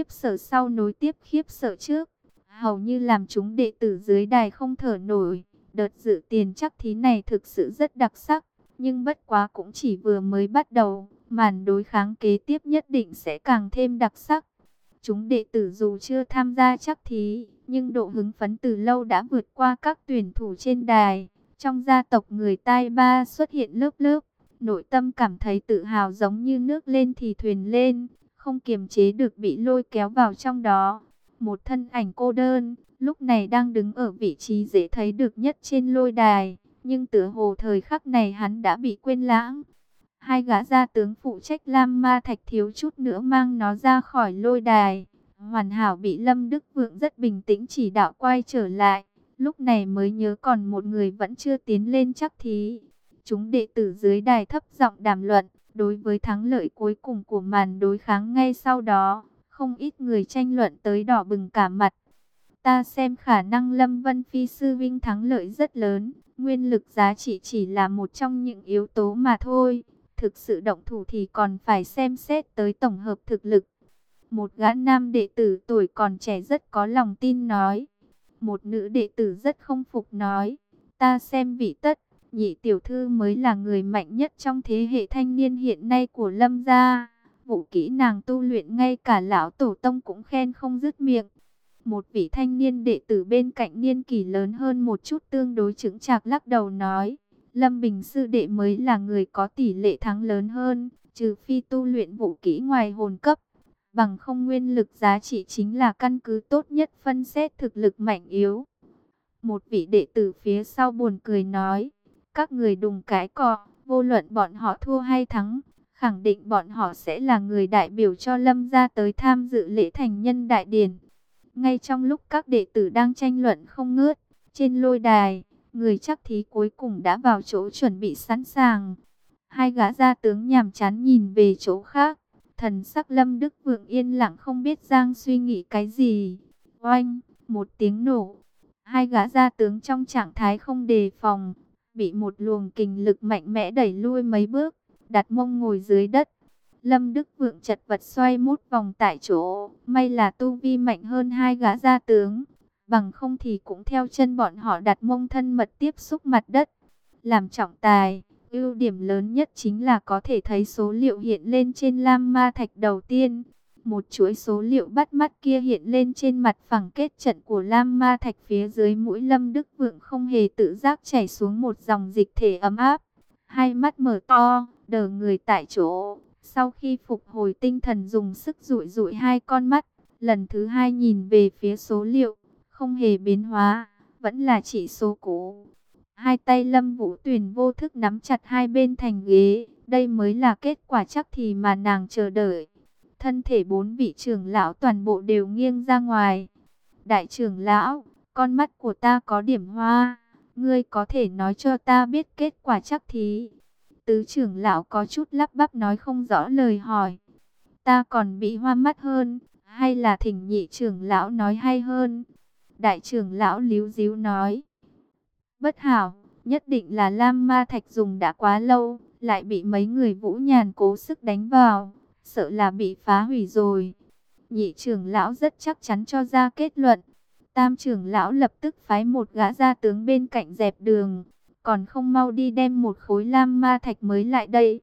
khiếp sợ sau nối tiếp khiếp sợ trước. Hầu như làm chúng đệ tử dưới đài không thở nổi. Đợt dự tiền chắc thí này thực sự rất đặc sắc. Nhưng bất quá cũng chỉ vừa mới bắt đầu. Màn đối kháng kế tiếp nhất định sẽ càng thêm đặc sắc. Chúng đệ tử dù chưa tham gia chắc thí, nhưng độ hứng phấn từ lâu đã vượt qua các tuyển thủ trên đài. Trong gia tộc người tai ba xuất hiện lớp lớp, nội tâm cảm thấy tự hào giống như nước lên thì thuyền lên, không kiềm chế được bị lôi kéo vào trong đó. Một thân ảnh cô đơn, lúc này đang đứng ở vị trí dễ thấy được nhất trên lôi đài, nhưng tựa hồ thời khắc này hắn đã bị quên lãng. Hai gã gia tướng phụ trách Lam Ma Thạch thiếu chút nữa mang nó ra khỏi lôi đài. Hoàn hảo bị Lâm Đức Vượng rất bình tĩnh chỉ đạo quay trở lại. Lúc này mới nhớ còn một người vẫn chưa tiến lên chắc thí. Chúng đệ tử dưới đài thấp giọng đàm luận. Đối với thắng lợi cuối cùng của màn đối kháng ngay sau đó, không ít người tranh luận tới đỏ bừng cả mặt. Ta xem khả năng Lâm Vân Phi sư vinh thắng lợi rất lớn, nguyên lực giá trị chỉ là một trong những yếu tố mà thôi. Thực sự động thủ thì còn phải xem xét tới tổng hợp thực lực. Một gã nam đệ tử tuổi còn trẻ rất có lòng tin nói. Một nữ đệ tử rất không phục nói. Ta xem vị tất, nhị tiểu thư mới là người mạnh nhất trong thế hệ thanh niên hiện nay của lâm gia. Vũ kỹ nàng tu luyện ngay cả lão tổ tông cũng khen không dứt miệng. Một vị thanh niên đệ tử bên cạnh niên kỳ lớn hơn một chút tương đối chứng chạc lắc đầu nói. Lâm Bình sư đệ mới là người có tỷ lệ thắng lớn hơn, trừ phi tu luyện vũ kỹ ngoài hồn cấp. Bằng không nguyên lực giá trị chính là căn cứ tốt nhất phân xét thực lực mạnh yếu. Một vị đệ tử phía sau buồn cười nói, các người đùng cái cọ, vô luận bọn họ thua hay thắng, khẳng định bọn họ sẽ là người đại biểu cho Lâm gia tới tham dự lễ thành nhân đại điển. Ngay trong lúc các đệ tử đang tranh luận không ngớt, trên lôi đài, người chắc thí cuối cùng đã vào chỗ chuẩn bị sẵn sàng. Hai gã gia tướng nhàm chán nhìn về chỗ khác, thần sắc lâm đức vượng yên lặng không biết Giang suy nghĩ cái gì. Oanh, một tiếng nổ, hai gã gia tướng trong trạng thái không đề phòng, bị một luồng kình lực mạnh mẽ đẩy lui mấy bước, đặt mông ngồi dưới đất. Lâm Đức Vượng chật vật xoay mút vòng tại chỗ, may là tu vi mạnh hơn hai gã gia tướng, bằng không thì cũng theo chân bọn họ đặt mông thân mật tiếp xúc mặt đất. Làm trọng tài, ưu điểm lớn nhất chính là có thể thấy số liệu hiện lên trên lam ma thạch đầu tiên. Một chuỗi số liệu bắt mắt kia hiện lên trên mặt phẳng kết trận của lam ma thạch phía dưới mũi lâm đức vượng không hề tự giác chảy xuống một dòng dịch thể ấm áp. Hai mắt mở to, đờ người tại chỗ. Sau khi phục hồi tinh thần dùng sức rụi rụi hai con mắt, lần thứ hai nhìn về phía số liệu không hề biến hóa, vẫn là chỉ số cũ. Hai tay Lâm Vũ Tuyền vô thức nắm chặt hai bên thành ghế, đây mới là kết quả chắc thì mà nàng chờ đợi. Thân thể bốn vị trưởng lão toàn bộ đều nghiêng ra ngoài. Đại trưởng lão, con mắt của ta có điểm hoa, ngươi có thể nói cho ta biết kết quả chắc thí. Tứ trưởng lão có chút lắp bắp nói không rõ lời hỏi. Ta còn bị hoa mắt hơn, hay là thỉnh nhị trưởng lão nói hay hơn? Đại trưởng lão líu díu nói. Bất hảo, nhất định là Lam Ma Thạch dùng đã quá lâu, lại bị mấy người vũ nhàn cố sức đánh vào, sợ là bị phá hủy rồi. Nhị trưởng lão rất chắc chắn cho ra kết luận. Tam trưởng lão lập tức phái một gã gia tướng bên cạnh dẹp đường, còn không mau đi đem một khối lam ma thạch mới lại đây.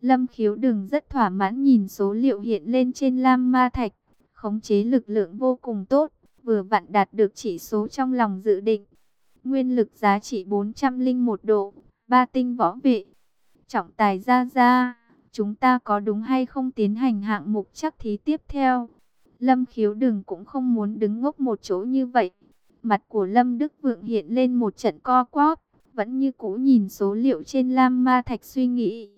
Lâm khiếu đừng rất thỏa mãn nhìn số liệu hiện lên trên lam ma thạch, khống chế lực lượng vô cùng tốt vừa vặn đạt được chỉ số trong lòng dự định. Nguyên lực giá trị 401 độ, ba tinh võ vệ. Trọng tài ra ra, chúng ta có đúng hay không tiến hành hạng mục chắc thí tiếp theo? Lâm khiếu đừng cũng không muốn đứng ngốc một chỗ như vậy. Mặt của Lâm Đức Vượng hiện lên một trận co quóp, vẫn như cũ nhìn số liệu trên Lam Ma Thạch suy nghĩ.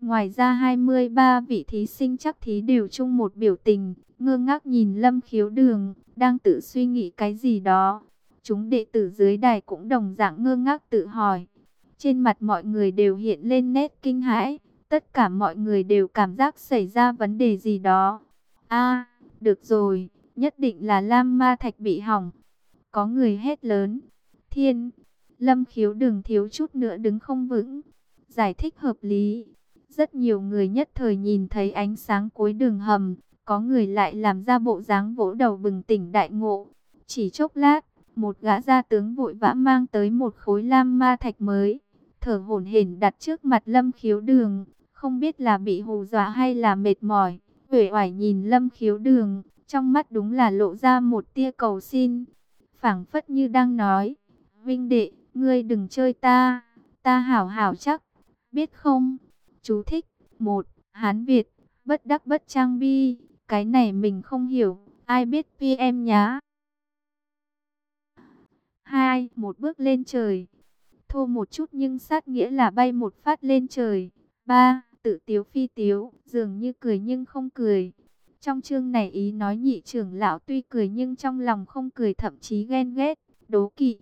Ngoài ra 23 vị thí sinh chắc thí đều chung một biểu tình, ngơ ngác nhìn Lâm Khiếu Đường, đang tự suy nghĩ cái gì đó. Chúng đệ tử dưới đài cũng đồng dạng ngơ ngác tự hỏi. Trên mặt mọi người đều hiện lên nét kinh hãi, tất cả mọi người đều cảm giác xảy ra vấn đề gì đó. A, được rồi, nhất định là Lam Ma Thạch bị hỏng. Có người hét lớn. Thiên, Lâm Khiếu Đường thiếu chút nữa đứng không vững. Giải thích hợp lý. Rất nhiều người nhất thời nhìn thấy ánh sáng cuối đường hầm, có người lại làm ra bộ dáng vỗ đầu bừng tỉnh đại ngộ. Chỉ chốc lát, một gã gia tướng vội vã mang tới một khối lam ma thạch mới, thở hổn hển đặt trước mặt Lâm Khiếu Đường, không biết là bị hù dọa hay là mệt mỏi. Uể oải nhìn Lâm Khiếu Đường, trong mắt đúng là lộ ra một tia cầu xin, phảng phất như đang nói: "Vinh đệ, ngươi đừng chơi ta, ta hảo hảo chắc, biết không?" Chú thích: một Hán Việt, bất đắc bất trang bi, cái này mình không hiểu, ai biết PM nhá. hai Một bước lên trời. Thô một chút nhưng sát nghĩa là bay một phát lên trời. ba Tự tiếu phi tiếu, dường như cười nhưng không cười. Trong chương này ý nói nhị trưởng lão tuy cười nhưng trong lòng không cười thậm chí ghen ghét, đố kỵ.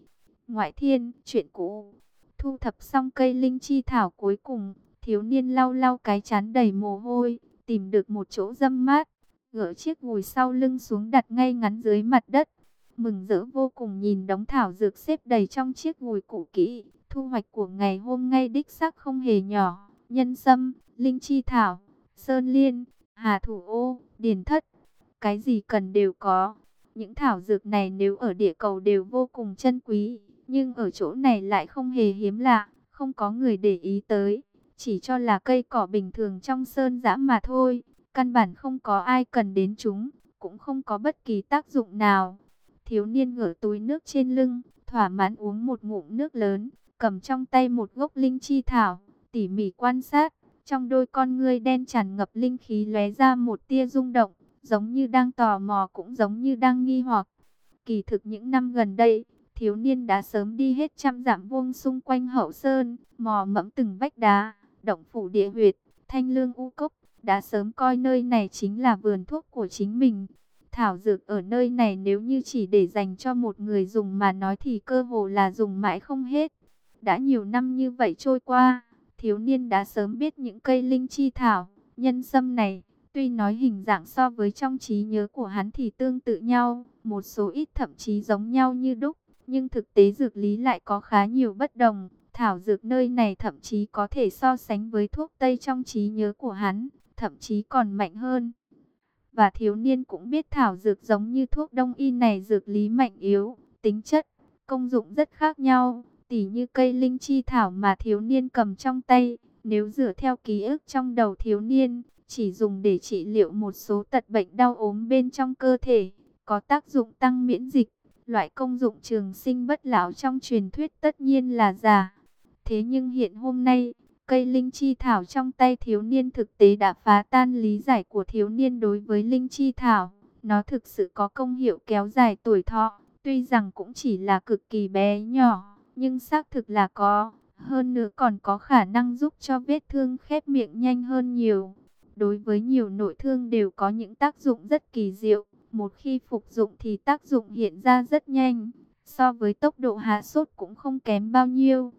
Ngoại thiên, chuyện cũ. Thu thập xong cây linh chi thảo cuối cùng, thiếu niên lau lau cái chán đầy mồ hôi, tìm được một chỗ dâm mát, gỡ chiếc gùi sau lưng xuống đặt ngay ngắn dưới mặt đất. Mừng rỡ vô cùng nhìn đống thảo dược xếp đầy trong chiếc gùi cũ kỹ, thu hoạch của ngày hôm ngay đích xác không hề nhỏ, nhân sâm, linh chi thảo, sơn liên, hà thủ ô, điền thất, cái gì cần đều có. Những thảo dược này nếu ở địa cầu đều vô cùng chân quý, nhưng ở chỗ này lại không hề hiếm lạ, không có người để ý tới chỉ cho là cây cỏ bình thường trong sơn dã mà thôi, căn bản không có ai cần đến chúng, cũng không có bất kỳ tác dụng nào. Thiếu niên ngửa túi nước trên lưng, thỏa mãn uống một ngụm nước lớn, cầm trong tay một gốc linh chi thảo, tỉ mỉ quan sát, trong đôi con ngươi đen tràn ngập linh khí lóe ra một tia rung động, giống như đang tò mò cũng giống như đang nghi hoặc. Kỳ thực những năm gần đây, thiếu niên đã sớm đi hết trăm dặm vuông xung quanh hậu sơn, mò mẫm từng vách đá, động phủ địa huyệt, thanh lương u cốc, đã sớm coi nơi này chính là vườn thuốc của chính mình. Thảo dược ở nơi này nếu như chỉ để dành cho một người dùng mà nói thì cơ hồ là dùng mãi không hết. Đã nhiều năm như vậy trôi qua, thiếu niên đã sớm biết những cây linh chi thảo, nhân sâm này, tuy nói hình dạng so với trong trí nhớ của hắn thì tương tự nhau, một số ít thậm chí giống nhau như đúc, nhưng thực tế dược lý lại có khá nhiều bất đồng. Thảo dược nơi này thậm chí có thể so sánh với thuốc Tây trong trí nhớ của hắn, thậm chí còn mạnh hơn. Và thiếu niên cũng biết thảo dược giống như thuốc đông y này dược lý mạnh yếu, tính chất, công dụng rất khác nhau. Tỉ như cây linh chi thảo mà thiếu niên cầm trong tay, nếu dựa theo ký ức trong đầu thiếu niên, chỉ dùng để trị liệu một số tật bệnh đau ốm bên trong cơ thể, có tác dụng tăng miễn dịch. Loại công dụng trường sinh bất lão trong truyền thuyết tất nhiên là giả. Thế nhưng hiện hôm nay, cây linh chi thảo trong tay thiếu niên thực tế đã phá tan lý giải của thiếu niên đối với linh chi thảo. Nó thực sự có công hiệu kéo dài tuổi thọ, tuy rằng cũng chỉ là cực kỳ bé nhỏ, nhưng xác thực là có. Hơn nữa còn có khả năng giúp cho vết thương khép miệng nhanh hơn nhiều. Đối với nhiều nội thương đều có những tác dụng rất kỳ diệu. Một khi phục dụng thì tác dụng hiện ra rất nhanh. So với tốc độ hạ sốt cũng không kém bao nhiêu.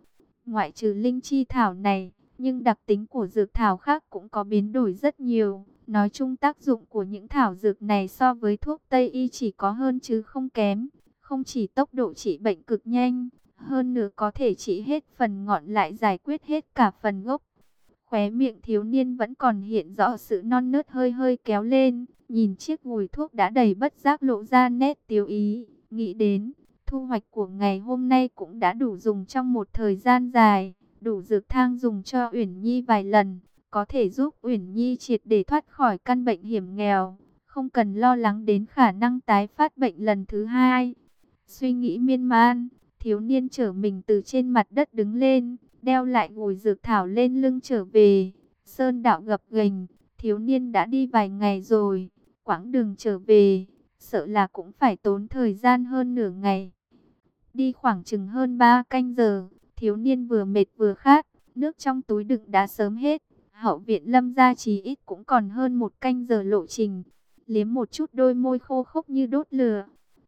Ngoại trừ linh chi thảo này, nhưng đặc tính của dược thảo khác cũng có biến đổi rất nhiều. Nói chung tác dụng của những thảo dược này so với thuốc Tây y chỉ có hơn chứ không kém. Không chỉ tốc độ trị bệnh cực nhanh, hơn nữa có thể trị hết phần ngọn lại giải quyết hết cả phần gốc. Khóe miệng thiếu niên vẫn còn hiện rõ sự non nớt hơi hơi kéo lên, nhìn chiếc mùi thuốc đã đầy bất giác lộ ra nét tiêu ý, nghĩ đến Thu hoạch của ngày hôm nay cũng đã đủ dùng trong một thời gian dài, đủ dược thang dùng cho Uyển Nhi vài lần, có thể giúp Uyển Nhi triệt để thoát khỏi căn bệnh hiểm nghèo, không cần lo lắng đến khả năng tái phát bệnh lần thứ hai. Suy nghĩ miên man, thiếu niên trở mình từ trên mặt đất đứng lên, đeo lại ngồi dược thảo lên lưng trở về. Sơn đạo gập ghềnh, thiếu niên đã đi vài ngày rồi, quãng đường trở về, sợ là cũng phải tốn thời gian hơn nửa ngày. Đi khoảng chừng hơn 3 canh giờ, thiếu niên vừa mệt vừa khát, nước trong túi đựng đã sớm hết. Hậu viện lâm gia chỉ ít cũng còn hơn một canh giờ lộ trình. Liếm một chút đôi môi khô khốc như đốt lửa.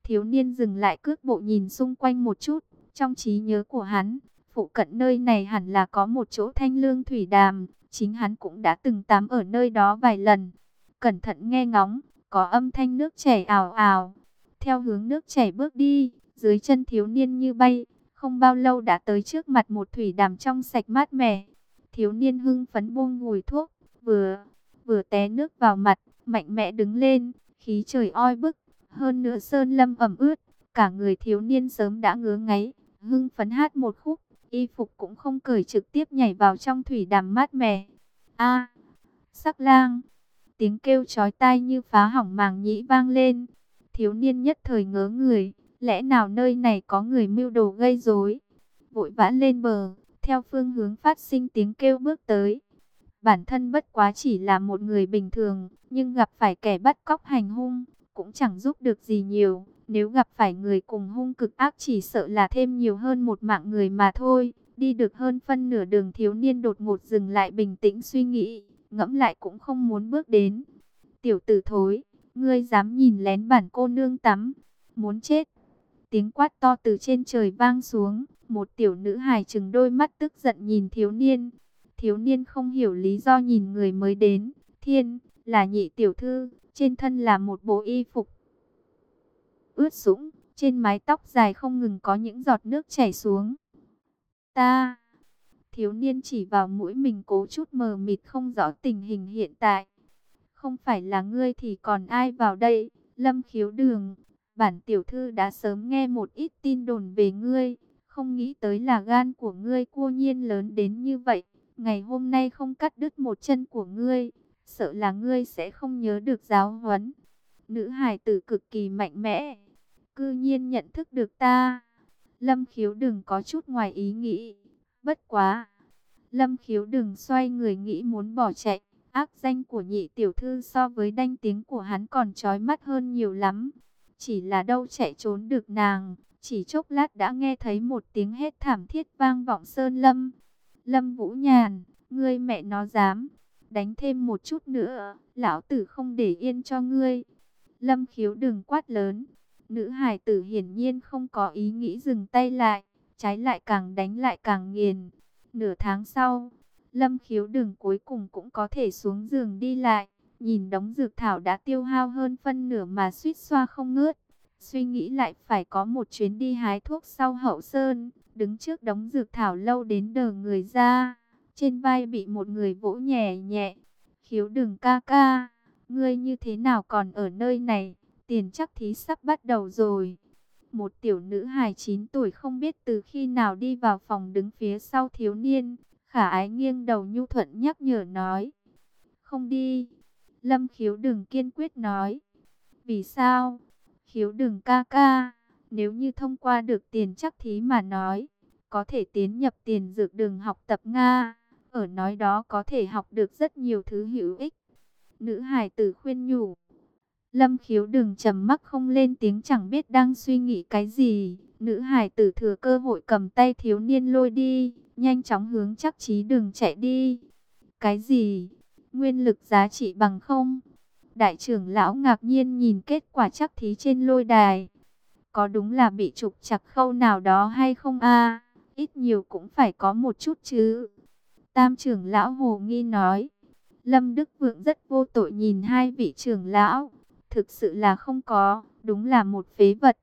Thiếu niên dừng lại cước bộ nhìn xung quanh một chút. Trong trí nhớ của hắn, phụ cận nơi này hẳn là có một chỗ thanh lương thủy đàm. Chính hắn cũng đã từng tắm ở nơi đó vài lần. Cẩn thận nghe ngóng, có âm thanh nước chảy ào ào. Theo hướng nước chảy bước đi, dưới chân thiếu niên như bay, không bao lâu đã tới trước mặt một thủy đàm trong sạch mát mẻ. Thiếu niên hưng phấn buông ngùi thuốc, vừa vừa té nước vào mặt, mạnh mẽ đứng lên, khí trời oi bức, hơn nữa sơn lâm ẩm ướt, cả người thiếu niên sớm đã ngứa ngáy, hưng phấn hát một khúc, y phục cũng không cởi trực tiếp nhảy vào trong thủy đàm mát mẻ. A, sắc lang, tiếng kêu chói tai như phá hỏng màng nhĩ vang lên, thiếu niên nhất thời ngớ người, lẽ nào nơi này có người mưu đồ gây rối? Vội vã lên bờ, theo phương hướng phát sinh tiếng kêu bước tới. Bản thân bất quá chỉ là một người bình thường, nhưng gặp phải kẻ bắt cóc hành hung, cũng chẳng giúp được gì nhiều. Nếu gặp phải người cùng hung cực ác chỉ sợ là thêm nhiều hơn một mạng người mà thôi. Đi được hơn phân nửa đường thiếu niên đột ngột dừng lại bình tĩnh suy nghĩ, ngẫm lại cũng không muốn bước đến. Tiểu tử thối, ngươi dám nhìn lén bản cô nương tắm, muốn chết. Tiếng quát to từ trên trời vang xuống, một tiểu nữ hài chừng đôi mắt tức giận nhìn thiếu niên. Thiếu niên không hiểu lý do nhìn người mới đến, thiên, là nhị tiểu thư, trên thân là một bộ y phục. Ướt sũng, trên mái tóc dài không ngừng có những giọt nước chảy xuống. Ta, thiếu niên chỉ vào mũi mình cố chút mờ mịt không rõ tình hình hiện tại. Không phải là ngươi thì còn ai vào đây, lâm khiếu đường. Bản tiểu thư đã sớm nghe một ít tin đồn về ngươi, không nghĩ tới là gan của ngươi cua nhiên lớn đến như vậy. Ngày hôm nay không cắt đứt một chân của ngươi, sợ là ngươi sẽ không nhớ được giáo huấn. Nữ hài tử cực kỳ mạnh mẽ, cư nhiên nhận thức được ta. Lâm khiếu đừng có chút ngoài ý nghĩ, bất quá. Lâm khiếu đừng xoay người nghĩ muốn bỏ chạy, ác danh của nhị tiểu thư so với đanh tiếng của hắn còn trói mắt hơn nhiều lắm. Chỉ là đâu chạy trốn được nàng, chỉ chốc lát đã nghe thấy một tiếng hét thảm thiết vang vọng sơn lâm. Lâm Vũ Nhàn, ngươi mẹ nó dám, đánh thêm một chút nữa, lão tử không để yên cho ngươi. Lâm khiếu đừng quát lớn, nữ hải tử hiển nhiên không có ý nghĩ dừng tay lại, trái lại càng đánh lại càng nghiền. Nửa tháng sau, Lâm khiếu đừng cuối cùng cũng có thể xuống giường đi lại, nhìn đống dược thảo đã tiêu hao hơn phân nửa mà suýt xoa không ngớt. Suy nghĩ lại phải có một chuyến đi hái thuốc sau hậu sơn, đứng trước đống dược thảo lâu đến đờ người ra. Trên vai bị một người vỗ nhẹ nhẹ. Khiếu đừng ca ca, ngươi như thế nào còn ở nơi này, tiền chắc thí sắp bắt đầu rồi. Một tiểu nữ hài 9 tuổi không biết từ khi nào đi vào phòng đứng phía sau thiếu niên, khả ái nghiêng đầu nhu thuận nhắc nhở nói. Không đi, lâm khiếu đừng kiên quyết nói. Vì sao? Khiếu đừng ca ca, nếu như thông qua được tiền chắc thí mà nói, có thể tiến nhập tiền dược đường học tập Nga. Ở nói đó có thể học được rất nhiều thứ hữu ích. Nữ hài tử khuyên nhủ. Lâm khiếu đừng trầm mắc không lên tiếng chẳng biết đang suy nghĩ cái gì. Nữ hài tử thừa cơ hội cầm tay thiếu niên lôi đi. Nhanh chóng hướng chắc trí đừng chạy đi. Cái gì? Nguyên lực giá trị bằng không? Đại trưởng lão ngạc nhiên nhìn kết quả chắc thí trên lôi đài. Có đúng là bị trục chặt khâu nào đó hay không a? Ít nhiều cũng phải có một chút chứ. Tam trưởng lão hồ nghi nói. Lâm Đức Vượng rất vô tội nhìn hai vị trưởng lão. Thực sự là không có, đúng là một phế vật.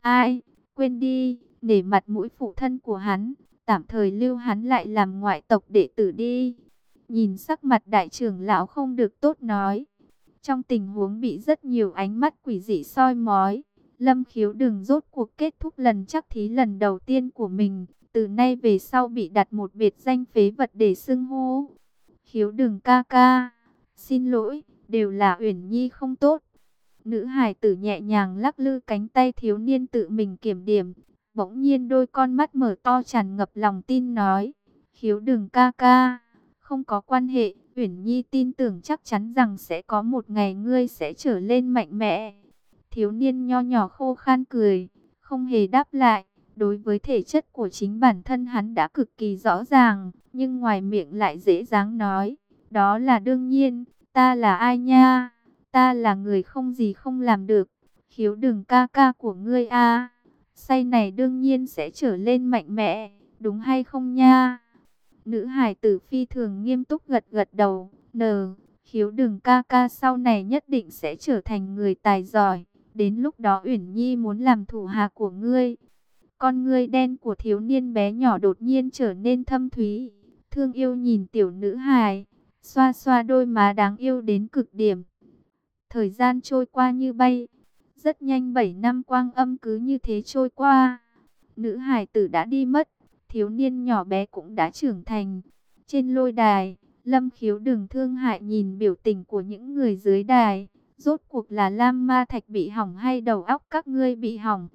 Ai, quên đi, để mặt mũi phụ thân của hắn, tạm thời lưu hắn lại làm ngoại tộc đệ tử đi. Nhìn sắc mặt đại trưởng lão không được tốt nói. Trong tình huống bị rất nhiều ánh mắt quỷ dị soi mói, Lâm Khiếu đừng rốt cuộc kết thúc lần chắc thí lần đầu tiên của mình, từ nay về sau bị đặt một biệt danh phế vật để xưng hô. Khiếu đừng ca ca, xin lỗi, đều là Uyển Nhi không tốt. Nữ hải tử nhẹ nhàng lắc lư cánh tay thiếu niên tự mình kiểm điểm, bỗng nhiên đôi con mắt mở to tràn ngập lòng tin nói, khiếu đừng ca ca, không có quan hệ, Uyển Nhi tin tưởng chắc chắn rằng sẽ có một ngày ngươi sẽ trở lên mạnh mẽ. Thiếu niên nho nhỏ khô khan cười, không hề đáp lại. Đối với thể chất của chính bản thân hắn đã cực kỳ rõ ràng, nhưng ngoài miệng lại dễ dàng nói. Đó là đương nhiên, ta là ai nha? Ta là người không gì không làm được. Khiếu đừng ca ca của ngươi a Say này đương nhiên sẽ trở lên mạnh mẽ, đúng hay không nha? Nữ hải tử phi thường nghiêm túc gật gật đầu. Nờ, khiếu đừng ca ca sau này nhất định sẽ trở thành người tài giỏi. Đến lúc đó Uyển Nhi muốn làm thủ hạ của ngươi. Con ngươi đen của thiếu niên bé nhỏ đột nhiên trở nên thâm thúy. Thương yêu nhìn tiểu nữ hài. Xoa xoa đôi má đáng yêu đến cực điểm. Thời gian trôi qua như bay. Rất nhanh 7 năm quang âm cứ như thế trôi qua. Nữ hài tử đã đi mất. Thiếu niên nhỏ bé cũng đã trưởng thành. Trên lôi đài, Lâm khiếu đừng thương hại nhìn biểu tình của những người dưới đài. Rốt cuộc là Lam Ma Thạch bị hỏng hay đầu óc các ngươi bị hỏng.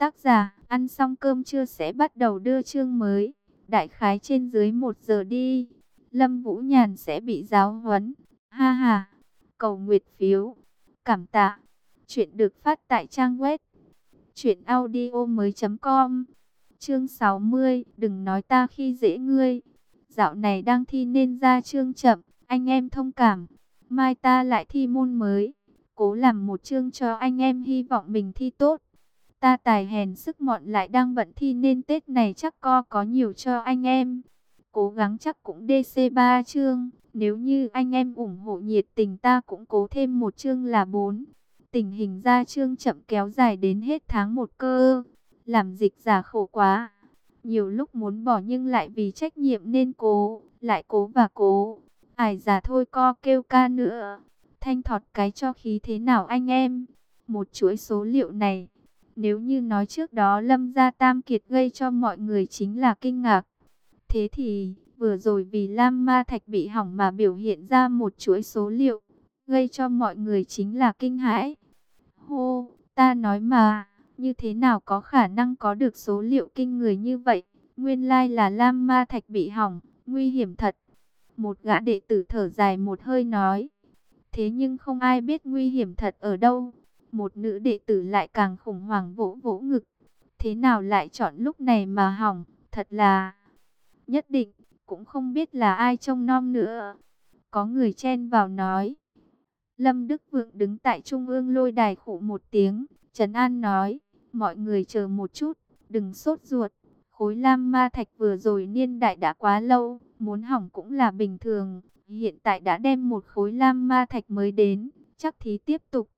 Tác giả, ăn xong cơm trưa sẽ bắt đầu đưa chương mới. Đại khái trên dưới một giờ đi. Lâm Vũ Nhàn sẽ bị giáo huấn. Ha ha. Cầu nguyệt phiếu. Cảm tạ. Chuyện được phát tại trang web. Chuyện audio mới com. Chương 60. Đừng nói ta khi dễ ngươi. Dạo này đang thi nên ra chương chậm. Anh em thông cảm. Mai ta lại thi môn mới. Cố làm một chương cho anh em hy vọng mình thi tốt. Ta tài hèn sức mọn lại đang bận thi nên Tết này chắc co có nhiều cho anh em. Cố gắng chắc cũng DC3 chương. Nếu như anh em ủng hộ nhiệt tình ta cũng cố thêm một chương là 4. Tình hình ra chương chậm kéo dài đến hết tháng một cơ. Làm dịch giả khổ quá. Nhiều lúc muốn bỏ nhưng lại vì trách nhiệm nên cố, lại cố và cố. Ải giả thôi co kêu ca nữa. Thanh thọt cái cho khí thế nào anh em? Một chuỗi số liệu này nếu như nói trước đó Lâm Gia Tam Kiệt gây cho mọi người chính là kinh ngạc. Thế thì, vừa rồi vì Lam Ma Thạch bị hỏng mà biểu hiện ra một chuỗi số liệu, gây cho mọi người chính là kinh hãi. Hô, ta nói mà, như thế nào có khả năng có được số liệu kinh người như vậy? Nguyên lai là Lam Ma Thạch bị hỏng, nguy hiểm thật. Một gã đệ tử thở dài một hơi nói. Thế nhưng không ai biết nguy hiểm thật ở đâu. Một nữ đệ tử lại càng khủng hoảng vỗ vỗ ngực. Thế nào lại chọn lúc này mà hỏng, thật là... Nhất định, cũng không biết là ai trông nom nữa. Có người chen vào nói. Lâm Đức Vượng đứng tại trung ương lôi đài khổ một tiếng. Trấn An nói, mọi người chờ một chút, đừng sốt ruột. Khối lam ma thạch vừa rồi niên đại đã quá lâu, muốn hỏng cũng là bình thường. Hiện tại đã đem một khối lam ma thạch mới đến, chắc thí tiếp tục.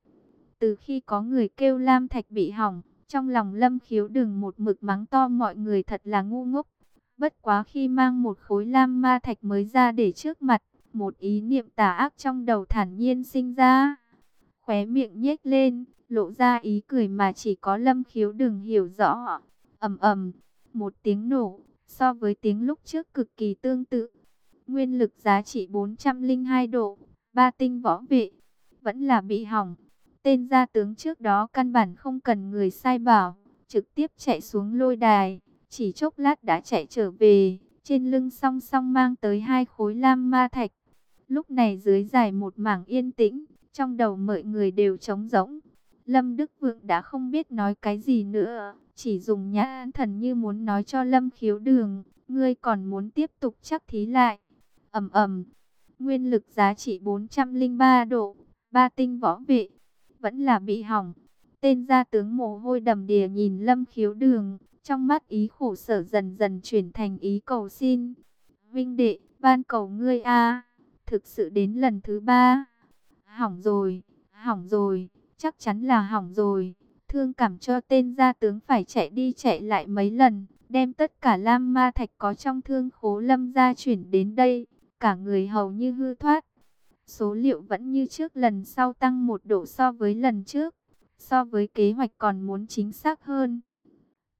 Từ khi có người kêu Lam Thạch bị hỏng, trong lòng Lâm Khiếu đừng một mực mắng to mọi người thật là ngu ngốc. Bất quá khi mang một khối Lam Ma Thạch mới ra để trước mặt, một ý niệm tà ác trong đầu thản nhiên sinh ra. Khóe miệng nhếch lên, lộ ra ý cười mà chỉ có Lâm Khiếu đừng hiểu rõ. ầm ầm, một tiếng nổ, so với tiếng lúc trước cực kỳ tương tự. Nguyên lực giá trị 402 độ, ba tinh võ vệ, vẫn là bị hỏng. Tên gia tướng trước đó căn bản không cần người sai bảo, trực tiếp chạy xuống lôi đài, chỉ chốc lát đã chạy trở về, trên lưng song song mang tới hai khối lam ma thạch. Lúc này dưới dài một mảng yên tĩnh, trong đầu mọi người đều trống rỗng. Lâm Đức Vượng đã không biết nói cái gì nữa, chỉ dùng nhã thần như muốn nói cho Lâm khiếu đường, ngươi còn muốn tiếp tục chắc thí lại. ầm ầm nguyên lực giá trị 403 độ, ba tinh võ vệ, vẫn là bị hỏng. Tên gia tướng mồ hôi đầm đìa nhìn lâm khiếu đường, trong mắt ý khổ sở dần dần chuyển thành ý cầu xin. Vinh đệ, ban cầu ngươi a thực sự đến lần thứ ba. Hỏng rồi, hỏng rồi, chắc chắn là hỏng rồi. Thương cảm cho tên gia tướng phải chạy đi chạy lại mấy lần, đem tất cả lam ma thạch có trong thương khố lâm gia chuyển đến đây. Cả người hầu như hư thoát. Số liệu vẫn như trước lần sau tăng một độ so với lần trước. So với kế hoạch còn muốn chính xác hơn.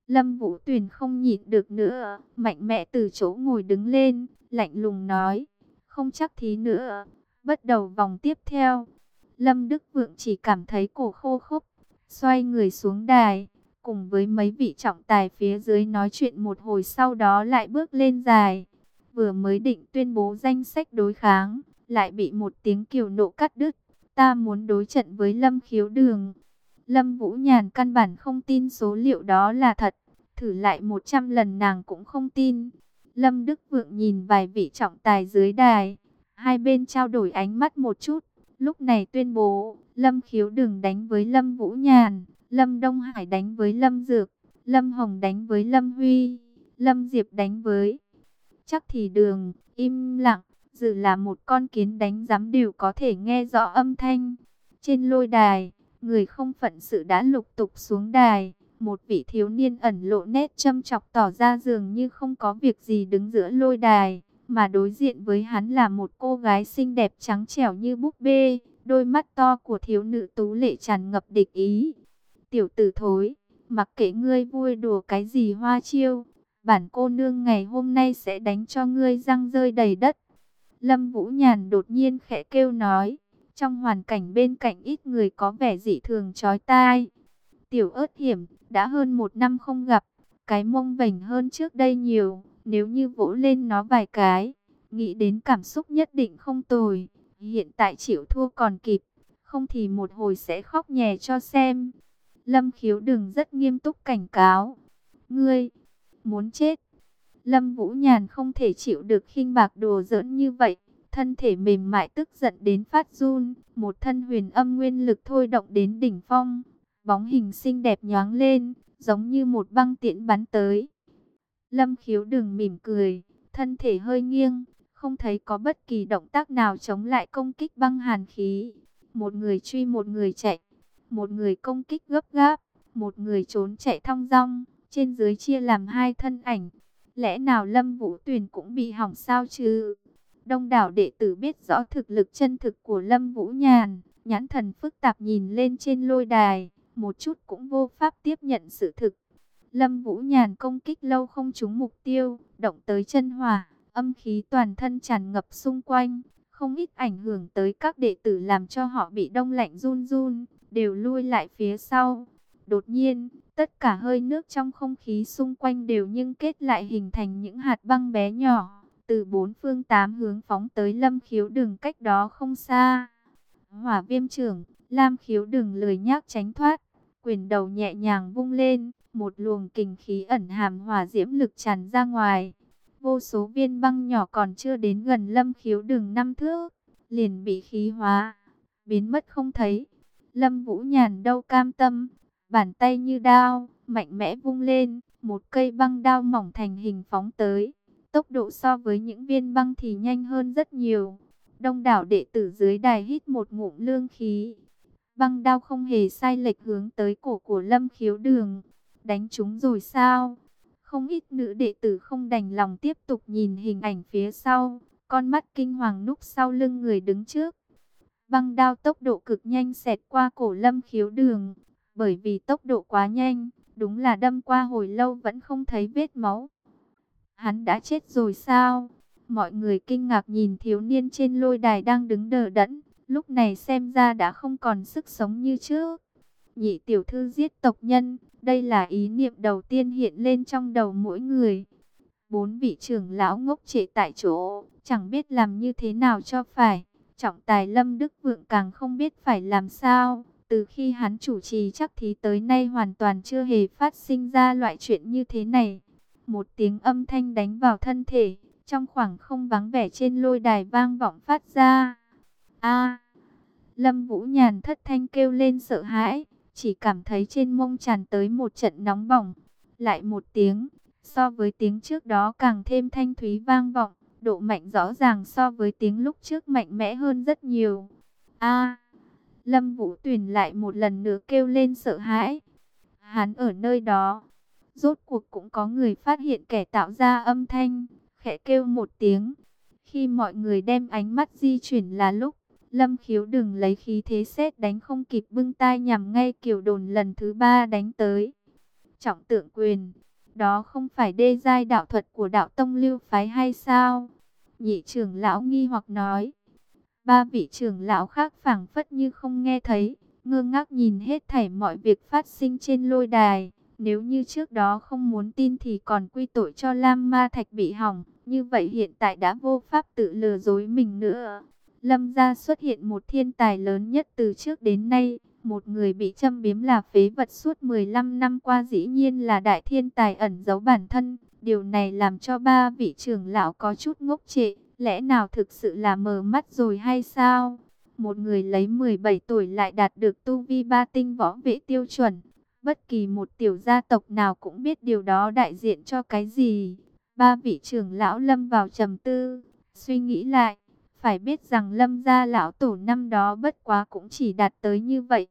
Lâm Vũ Tuyền không nhịn được nữa, mạnh mẽ từ chỗ ngồi đứng lên, lạnh lùng nói, không chắc thí nữa, bắt đầu vòng tiếp theo. Lâm Đức Vượng chỉ cảm thấy cổ khô khốc, xoay người xuống đài, cùng với mấy vị trọng tài phía dưới nói chuyện một hồi sau đó lại bước lên dài. Vừa mới định tuyên bố danh sách đối kháng, lại bị một tiếng kiều nộ cắt đứt. Ta muốn đối trận với Lâm Khiếu Đường. Lâm Vũ Nhàn căn bản không tin số liệu đó là thật. Thử lại 100 lần nàng cũng không tin. Lâm Đức Vượng nhìn vài vị trọng tài dưới đài. Hai bên trao đổi ánh mắt một chút. Lúc này tuyên bố, Lâm Khiếu Đường đánh với Lâm Vũ Nhàn. Lâm Đông Hải đánh với Lâm Dược. Lâm Hồng đánh với Lâm Huy. Lâm Diệp đánh với... Chắc thì đường, im lặng dự là một con kiến đánh giám đều có thể nghe rõ âm thanh. Trên lôi đài, người không phận sự đã lục tục xuống đài. Một vị thiếu niên ẩn lộ nét châm chọc tỏ ra dường như không có việc gì đứng giữa lôi đài. Mà đối diện với hắn là một cô gái xinh đẹp trắng trẻo như búp bê. Đôi mắt to của thiếu nữ tú lệ tràn ngập địch ý. Tiểu tử thối, mặc kệ ngươi vui đùa cái gì hoa chiêu, bản cô nương ngày hôm nay sẽ đánh cho ngươi răng rơi đầy đất. Lâm Vũ Nhàn đột nhiên khẽ kêu nói, trong hoàn cảnh bên cạnh ít người có vẻ dị thường chói tai. Tiểu ớt hiểm, đã hơn một năm không gặp, cái mông vành hơn trước đây nhiều, nếu như vỗ lên nó vài cái, nghĩ đến cảm xúc nhất định không tồi. Hiện tại chịu thua còn kịp, không thì một hồi sẽ khóc nhè cho xem. Lâm khiếu đừng rất nghiêm túc cảnh cáo. Ngươi, muốn chết. Lâm Vũ Nhàn không thể chịu được khinh bạc đồ giỡn như vậy. Thân thể mềm mại tức giận đến phát run. Một thân huyền âm nguyên lực thôi động đến đỉnh phong. Bóng hình xinh đẹp nhoáng lên, giống như một băng tiễn bắn tới. Lâm khiếu đừng mỉm cười, thân thể hơi nghiêng, không thấy có bất kỳ động tác nào chống lại công kích băng hàn khí. Một người truy một người chạy, một người công kích gấp gáp, một người trốn chạy thong dong, trên dưới chia làm hai thân ảnh. Lẽ nào Lâm Vũ Tuyền cũng bị hỏng sao chứ? Đông đảo đệ tử biết rõ thực lực chân thực của Lâm Vũ Nhàn, nhãn thần phức tạp nhìn lên trên lôi đài, một chút cũng vô pháp tiếp nhận sự thực. Lâm Vũ Nhàn công kích lâu không trúng mục tiêu, động tới chân hỏa, âm khí toàn thân tràn ngập xung quanh, không ít ảnh hưởng tới các đệ tử làm cho họ bị đông lạnh run run, đều lui lại phía sau. Đột nhiên, tất cả hơi nước trong không khí xung quanh đều nhưng kết lại hình thành những hạt băng bé nhỏ, từ bốn phương tám hướng phóng tới lâm khiếu đường cách đó không xa. Hỏa viêm trưởng, lam khiếu đường lười nhác tránh thoát, quyền đầu nhẹ nhàng vung lên, một luồng kình khí ẩn hàm hỏa diễm lực tràn ra ngoài. Vô số viên băng nhỏ còn chưa đến gần lâm khiếu đường năm thước, liền bị khí hóa, biến mất không thấy. Lâm Vũ Nhàn đâu cam tâm, bàn tay như đao, mạnh mẽ vung lên, một cây băng đao mỏng thành hình phóng tới. Tốc độ so với những viên băng thì nhanh hơn rất nhiều. Đông đảo đệ tử dưới đài hít một ngụm lương khí. Băng đao không hề sai lệch hướng tới cổ của Lâm Khiếu Đường. Đánh chúng rồi sao? Không ít nữ đệ tử không đành lòng tiếp tục nhìn hình ảnh phía sau. Con mắt kinh hoàng núp sau lưng người đứng trước. Băng đao tốc độ cực nhanh xẹt qua cổ Lâm Khiếu Đường. Bởi vì tốc độ quá nhanh, đúng là đâm qua hồi lâu vẫn không thấy vết máu. Hắn đã chết rồi sao? Mọi người kinh ngạc nhìn thiếu niên trên lôi đài đang đứng đờ đẫn, lúc này xem ra đã không còn sức sống như trước. Nhị tiểu thư giết tộc nhân, đây là ý niệm đầu tiên hiện lên trong đầu mỗi người. Bốn vị trưởng lão ngốc trệ tại chỗ, chẳng biết làm như thế nào cho phải. Trọng tài Lâm Đức Vượng càng không biết phải làm sao. Từ khi hắn chủ trì chắc thí tới nay hoàn toàn chưa hề phát sinh ra loại chuyện như thế này. Một tiếng âm thanh đánh vào thân thể, trong khoảng không vắng vẻ trên lôi đài vang vọng phát ra. A! Lâm Vũ Nhàn thất thanh kêu lên sợ hãi, chỉ cảm thấy trên mông tràn tới một trận nóng bỏng. Lại một tiếng, so với tiếng trước đó càng thêm thanh thúy vang vọng, độ mạnh rõ ràng so với tiếng lúc trước mạnh mẽ hơn rất nhiều. A! Lâm Vũ Tuyền lại một lần nữa kêu lên sợ hãi. Hắn ở nơi đó, rốt cuộc cũng có người phát hiện kẻ tạo ra âm thanh, khẽ kêu một tiếng. Khi mọi người đem ánh mắt di chuyển là lúc, Lâm Khiếu đừng lấy khí thế xét đánh không kịp bưng tay nhằm ngay kiểu đồn lần thứ ba đánh tới. Trọng tượng quyền, đó không phải đê giai đạo thuật của đạo tông lưu phái hay sao? Nhị trưởng lão nghi hoặc nói. Ba vị trưởng lão khác phảng phất như không nghe thấy, ngơ ngác nhìn hết thảy mọi việc phát sinh trên lôi đài. Nếu như trước đó không muốn tin thì còn quy tội cho Lam Ma Thạch bị hỏng, như vậy hiện tại đã vô pháp tự lừa dối mình nữa. Lâm gia xuất hiện một thiên tài lớn nhất từ trước đến nay, một người bị châm biếm là phế vật suốt 15 năm qua dĩ nhiên là đại thiên tài ẩn giấu bản thân. Điều này làm cho ba vị trưởng lão có chút ngốc trệ, lẽ nào thực sự là mờ mắt rồi hay sao? Một người lấy 17 tuổi lại đạt được tu vi ba tinh võ vệ tiêu chuẩn. Bất kỳ một tiểu gia tộc nào cũng biết điều đó đại diện cho cái gì. Ba vị trưởng lão lâm vào trầm tư, suy nghĩ lại phải biết rằng lâm gia lão tổ năm đó bất quá cũng chỉ đạt tới như vậy.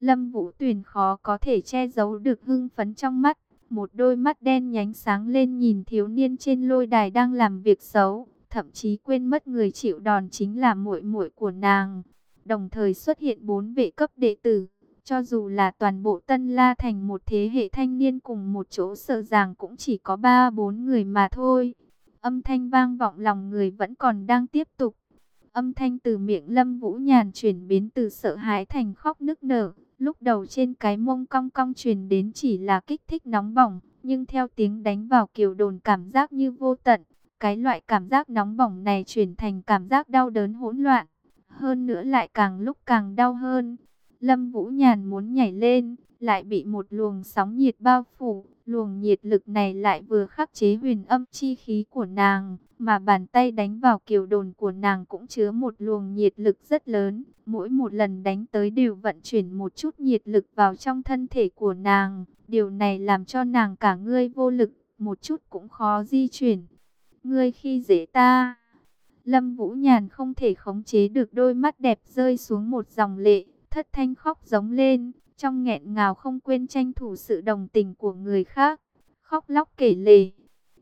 Lâm Vũ Tuyền khó có thể che giấu được hưng phấn trong mắt. Một đôi mắt đen nhánh sáng lên nhìn thiếu niên trên lôi đài đang làm việc xấu. Thậm chí quên mất người chịu đòn chính là muội muội của nàng. đồng thời xuất hiện bốn vệ cấp đệ tử. Cho dù là toàn bộ Tân La Thành một thế hệ thanh niên cùng một chỗ sợ rằng cũng chỉ có ba bốn người mà thôi. Âm thanh vang vọng lòng người vẫn còn đang tiếp tục. Âm thanh từ miệng Lâm Vũ Nhàn chuyển biến từ sợ hãi thành khóc nức nở. Lúc đầu trên cái mông cong cong truyền đến chỉ là kích thích nóng bỏng, nhưng theo tiếng đánh vào kiều đồn cảm giác như vô tận. Cái loại cảm giác nóng bỏng này chuyển thành cảm giác đau đớn hỗn loạn. Hơn nữa lại càng lúc càng đau hơn. Lâm Vũ Nhàn muốn nhảy lên, lại bị một luồng sóng nhiệt bao phủ. Luồng nhiệt lực này lại vừa khắc chế huyền âm chi khí của nàng, mà bàn tay đánh vào kiều đồn của nàng cũng chứa một luồng nhiệt lực rất lớn. Mỗi một lần đánh tới đều vận chuyển một chút nhiệt lực vào trong thân thể của nàng. Điều này làm cho nàng cả người vô lực, một chút cũng khó di chuyển. Ngươi khi dễ ta. Lâm Vũ Nhàn không thể khống chế được đôi mắt đẹp rơi xuống một dòng lệ, thất thanh khóc giống lên, trong nghẹn ngào không quên tranh thủ sự đồng tình của người khác, khóc lóc kể lể.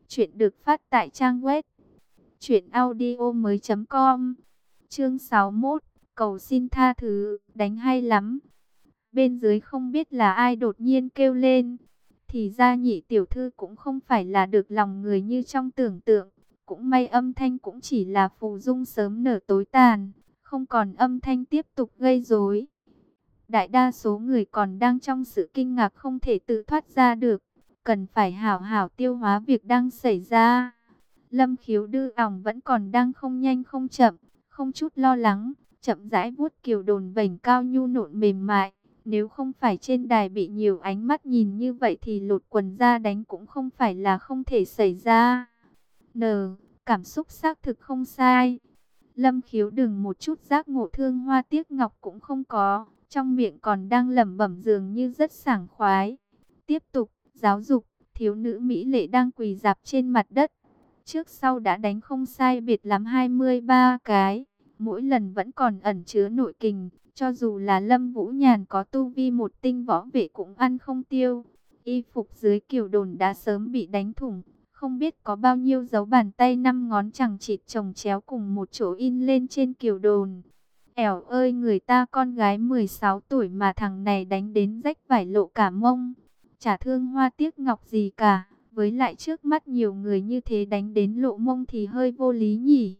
Chuyện được phát tại trang web truyệnaudiomoi.com. Chương 61, cầu xin tha thứ, đánh hay lắm. Bên dưới không biết là ai đột nhiên kêu lên, thì ra nhị tiểu thư cũng không phải là được lòng người như trong tưởng tượng, cũng may âm thanh cũng chỉ là phù dung sớm nở tối tàn, không còn âm thanh tiếp tục gây rối. Đại đa số người còn đang trong sự kinh ngạc không thể tự thoát ra được, cần phải hảo hảo tiêu hóa việc đang xảy ra. Lâm khiếu đư ỏng vẫn còn đang không nhanh không chậm, không chút lo lắng, chậm rãi vuốt kiều đồn vành cao nhu nộn mềm mại. Nếu không phải trên đài bị nhiều ánh mắt nhìn như vậy thì lột quần ra đánh cũng không phải là không thể xảy ra. N, cảm xúc xác thực không sai. Lâm khiếu đừng một chút giác ngộ thương hoa tiếc ngọc cũng không có trong miệng còn đang lẩm bẩm dường như rất sảng khoái. Tiếp tục, giáo dục, thiếu nữ Mỹ lệ đang quỳ dạp trên mặt đất. Trước sau đã đánh không sai biệt lắm 23 cái, mỗi lần vẫn còn ẩn chứa nội kình, cho dù là Lâm Vũ Nhàn có tu vi một tinh võ vệ cũng ăn không tiêu. Y phục dưới kiểu đồn đã sớm bị đánh thủng, không biết có bao nhiêu dấu bàn tay năm ngón chẳng chịt chồng chéo cùng một chỗ in lên trên kiểu đồn. Ẻo ơi, người ta con gái 16 tuổi mà thằng này đánh đến rách vải lộ cả mông. Chả thương hoa tiếc ngọc gì cả. Với lại trước mắt nhiều người như thế đánh đến lộ mông thì hơi vô lý nhỉ.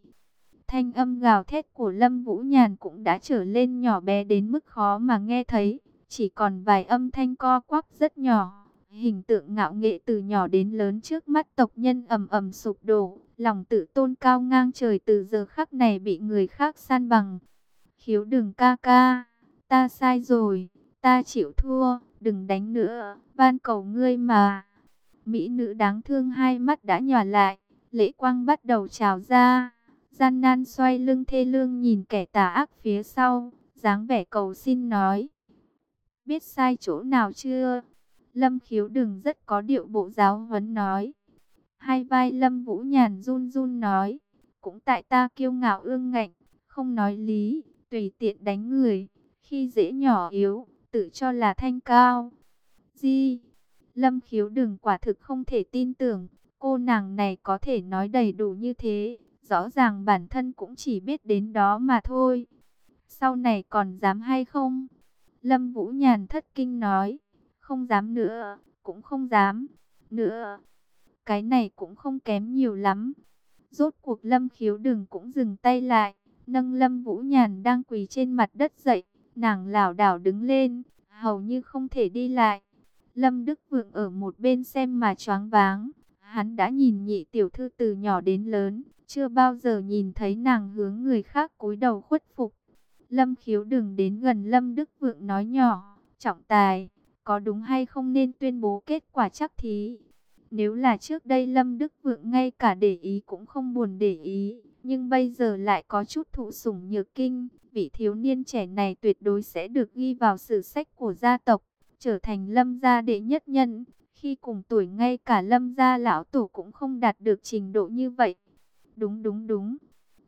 Thanh âm gào thét của Lâm Vũ Nhàn cũng đã trở lên nhỏ bé đến mức khó mà nghe thấy. Chỉ còn vài âm thanh co quắp rất nhỏ. Hình tượng ngạo nghệ từ nhỏ đến lớn trước mắt tộc nhân ầm ầm sụp đổ. Lòng tự tôn cao ngang trời từ giờ khắc này bị người khác san bằng. Khiếu đừng ca ca, ta sai rồi, ta chịu thua, đừng đánh nữa, van cầu ngươi mà. Mỹ nữ đáng thương hai mắt đã nhòa lại, lễ quang bắt đầu trào ra. Gian nan xoay lưng thê lương nhìn kẻ tà ác phía sau, dáng vẻ cầu xin nói. Biết sai chỗ nào chưa? Lâm khiếu đừng rất có điệu bộ giáo huấn nói. Hai vai Lâm Vũ Nhàn run run nói. Cũng tại ta kiêu ngạo ương ngạnh, không nói lý, tùy tiện đánh người, khi dễ nhỏ yếu, tự cho là thanh cao. Di, Lâm khiếu đừng quả thực không thể tin tưởng, cô nàng này có thể nói đầy đủ như thế, rõ ràng bản thân cũng chỉ biết đến đó mà thôi. Sau này còn dám hay không? Lâm Vũ Nhàn thất kinh nói, không dám nữa, cũng không dám, nữa. Cái này cũng không kém nhiều lắm. Rốt cuộc Lâm khiếu đừng cũng dừng tay lại nâng Lâm Vũ Nhàn đang quỳ trên mặt đất dậy, nàng lảo đảo đứng lên, hầu như không thể đi lại. Lâm Đức Vượng ở một bên xem mà choáng váng, hắn đã nhìn nhị tiểu thư từ nhỏ đến lớn, chưa bao giờ nhìn thấy nàng hướng người khác cúi đầu khuất phục. Lâm Khiếu đừng đến gần Lâm Đức Vượng nói nhỏ, trọng tài, có đúng hay không nên tuyên bố kết quả chắc thí. Nếu là trước đây Lâm Đức Vượng ngay cả để ý cũng không buồn để ý, nhưng bây giờ lại có chút thụ sủng nhược kinh, vị thiếu niên trẻ này tuyệt đối sẽ được ghi vào sử sách của gia tộc, trở thành lâm gia đệ nhất nhân. Khi cùng tuổi ngay cả lâm gia lão tổ cũng không đạt được trình độ như vậy. Đúng đúng đúng.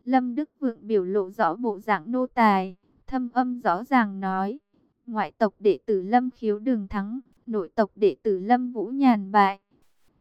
Lâm Đức Vượng biểu lộ rõ bộ dạng nô tài, thâm âm rõ ràng nói. Ngoại tộc đệ tử Lâm Khiếu đường thắng, nội tộc đệ tử Lâm Vũ nhàn bại.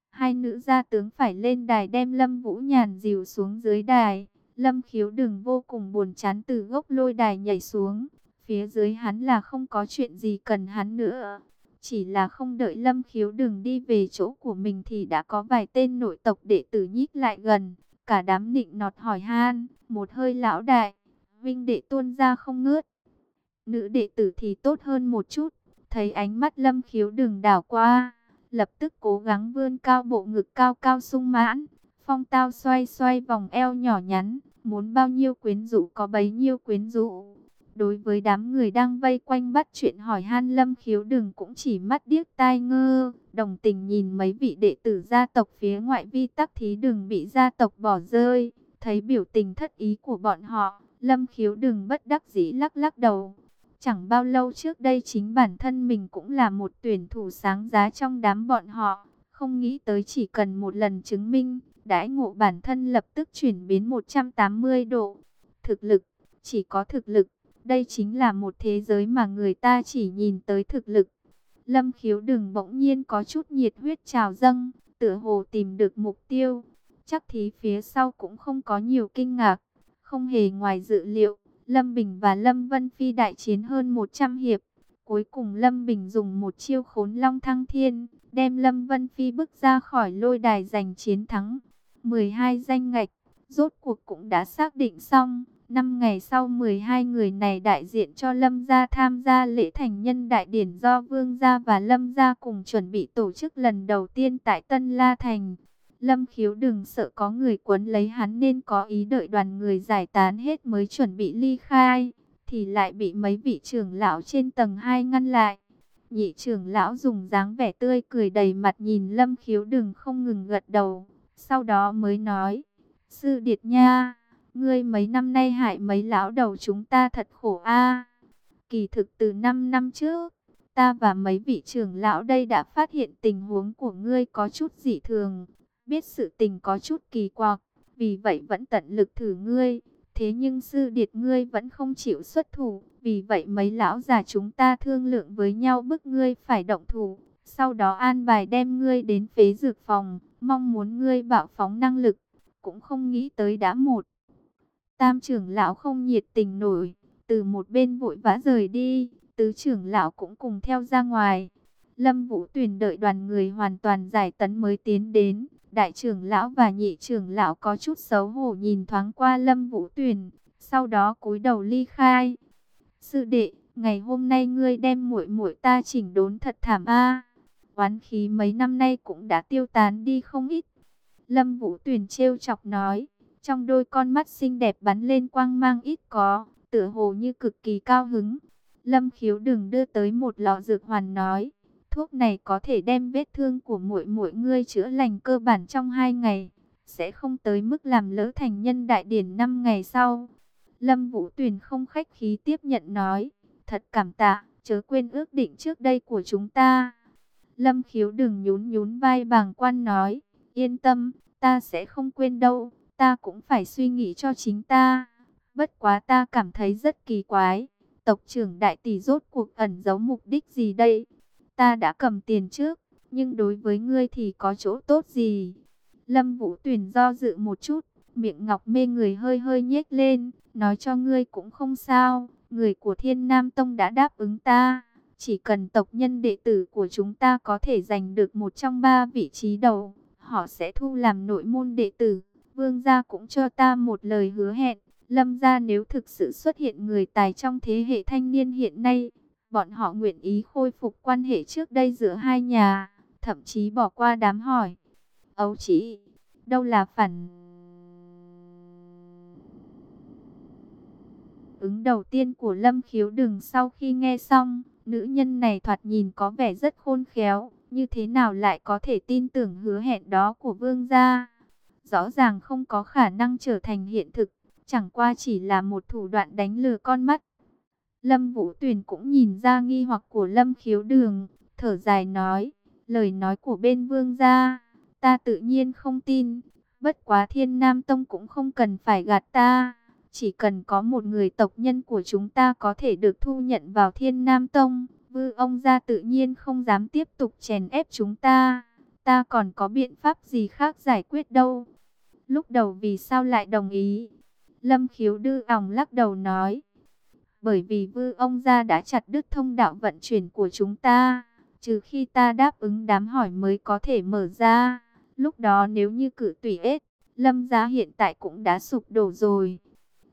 Hai nữ gia tướng phải lên đài đem Lâm Vũ nhàn dìu xuống dưới đài. Lâm khiếu đường vô cùng buồn chán từ gốc lôi đài nhảy xuống. Phía dưới hắn là không có chuyện gì cần hắn nữa. Chỉ là không đợi lâm khiếu đường đi về chỗ của mình thì đã có vài tên nội tộc đệ tử nhích lại gần. Cả đám nịnh nọt hỏi han, một hơi lão đại, vinh đệ tuôn ra không ngớt. Nữ đệ tử thì tốt hơn một chút, thấy ánh mắt lâm khiếu đường đảo qua, lập tức cố gắng vươn cao bộ ngực cao cao sung mãn, phong tao xoay xoay vòng eo nhỏ nhắn, muốn bao nhiêu quyến rũ có bấy nhiêu quyến rũ. Đối với đám người đang vây quanh bắt chuyện hỏi han lâm khiếu đừng cũng chỉ mắt điếc tai ngơ, đồng tình nhìn mấy vị đệ tử gia tộc phía ngoại vi tắc thí đừng bị gia tộc bỏ rơi, thấy biểu tình thất ý của bọn họ, lâm khiếu đừng bất đắc dĩ lắc lắc đầu. Chẳng bao lâu trước đây chính bản thân mình cũng là một tuyển thủ sáng giá trong đám bọn họ, không nghĩ tới chỉ cần một lần chứng minh, đãi ngộ bản thân lập tức chuyển biến 180 độ. Thực lực, chỉ có thực lực, đây chính là một thế giới mà người ta chỉ nhìn tới thực lực. Lâm khiếu đừng bỗng nhiên có chút nhiệt huyết trào dâng, tựa hồ tìm được mục tiêu. Chắc thì phía sau cũng không có nhiều kinh ngạc, không hề ngoài dự liệu. Lâm Bình và Lâm Vân Phi đại chiến hơn 100 hiệp. Cuối cùng Lâm Bình dùng một chiêu khốn long thăng thiên, đem Lâm Vân Phi bước ra khỏi lôi đài giành chiến thắng. 12 danh ngạch, rốt cuộc cũng đã xác định xong. Năm ngày sau 12 người này đại diện cho Lâm gia tham gia lễ thành nhân đại điển do Vương gia và Lâm gia cùng chuẩn bị tổ chức lần đầu tiên tại Tân La Thành. Lâm khiếu đừng sợ có người quấn lấy hắn nên có ý đợi đoàn người giải tán hết mới chuẩn bị ly khai, thì lại bị mấy vị trưởng lão trên tầng 2 ngăn lại. Nhị trưởng lão dùng dáng vẻ tươi cười đầy mặt nhìn Lâm khiếu đừng không ngừng gật đầu, sau đó mới nói, Sư Điệt Nha, ngươi mấy năm nay hại mấy lão đầu chúng ta thật khổ a Kỳ thực từ 5 năm trước, ta và mấy vị trưởng lão đây đã phát hiện tình huống của ngươi có chút dị thường, biết sự tình có chút kỳ quặc, vì vậy vẫn tận lực thử ngươi. Thế nhưng sư điệt ngươi vẫn không chịu xuất thủ, vì vậy mấy lão già chúng ta thương lượng với nhau bức ngươi phải động thủ. Sau đó an bài đem ngươi đến phế dược phòng, mong muốn ngươi bạo phóng năng lực, cũng không nghĩ tới đã một. Tam trưởng lão không nhiệt tình nổi, từ một bên vội vã rời đi, tứ trưởng lão cũng cùng theo ra ngoài. Lâm Vũ Tuyền đợi đoàn người hoàn toàn giải tấn mới tiến đến, Đại trưởng lão và nhị trưởng lão có chút xấu hổ nhìn thoáng qua Lâm Vũ Tuyền, sau đó cúi đầu ly khai. Sư đệ, ngày hôm nay ngươi đem muội muội ta chỉnh đốn thật thảm a. Oán khí mấy năm nay cũng đã tiêu tán đi không ít. Lâm Vũ Tuyền trêu chọc nói, trong đôi con mắt xinh đẹp bắn lên quang mang ít có, tựa hồ như cực kỳ cao hứng. Lâm Khiếu đừng đưa tới một lọ dược hoàn nói, Thuốc này có thể đem vết thương của mỗi mỗi ngươi chữa lành cơ bản trong hai ngày, sẽ không tới mức làm lỡ thành nhân đại điển năm ngày sau. Lâm Vũ Tuyền không khách khí tiếp nhận nói, thật cảm tạ, chớ quên ước định trước đây của chúng ta. Lâm Khiếu đừng nhún nhún vai bàng quan nói, yên tâm, ta sẽ không quên đâu, ta cũng phải suy nghĩ cho chính ta. Bất quá ta cảm thấy rất kỳ quái, tộc trưởng đại tỷ rốt cuộc ẩn giấu mục đích gì đây? Ta đã cầm tiền trước, nhưng đối với ngươi thì có chỗ tốt gì? Lâm Vũ Tuyền do dự một chút, miệng ngọc mê người hơi hơi nhếch lên, nói cho ngươi cũng không sao, người của Thiên Nam Tông đã đáp ứng ta. Chỉ cần tộc nhân đệ tử của chúng ta có thể giành được một trong ba vị trí đầu, họ sẽ thu làm nội môn đệ tử. Vương gia cũng cho ta một lời hứa hẹn, Lâm gia nếu thực sự xuất hiện người tài trong thế hệ thanh niên hiện nay, Bọn họ nguyện ý khôi phục quan hệ trước đây giữa hai nhà, thậm chí bỏ qua đám hỏi. Ấu chỉ, đâu là phản... Ứng đầu tiên của Lâm Khiếu Đừng sau khi nghe xong, nữ nhân này thoạt nhìn có vẻ rất khôn khéo, như thế nào lại có thể tin tưởng hứa hẹn đó của vương gia. Rõ ràng không có khả năng trở thành hiện thực, chẳng qua chỉ là một thủ đoạn đánh lừa con mắt. Lâm Vũ Tuyền cũng nhìn ra nghi hoặc của Lâm Khiếu Đường, thở dài nói, lời nói của bên vương gia, ta tự nhiên không tin, bất quá Thiên Nam Tông cũng không cần phải gạt ta, chỉ cần có một người tộc nhân của chúng ta có thể được thu nhận vào Thiên Nam Tông, vư ông gia tự nhiên không dám tiếp tục chèn ép chúng ta, ta còn có biện pháp gì khác giải quyết đâu. Lúc đầu vì sao lại đồng ý? Lâm khiếu đư ỏng lắc đầu nói. Bởi vì vư ông gia đã chặt đứt thông đạo vận chuyển của chúng ta. Trừ khi ta đáp ứng đám hỏi mới có thể mở ra. Lúc đó nếu như cử tùy ết, Lâm gia hiện tại cũng đã sụp đổ rồi.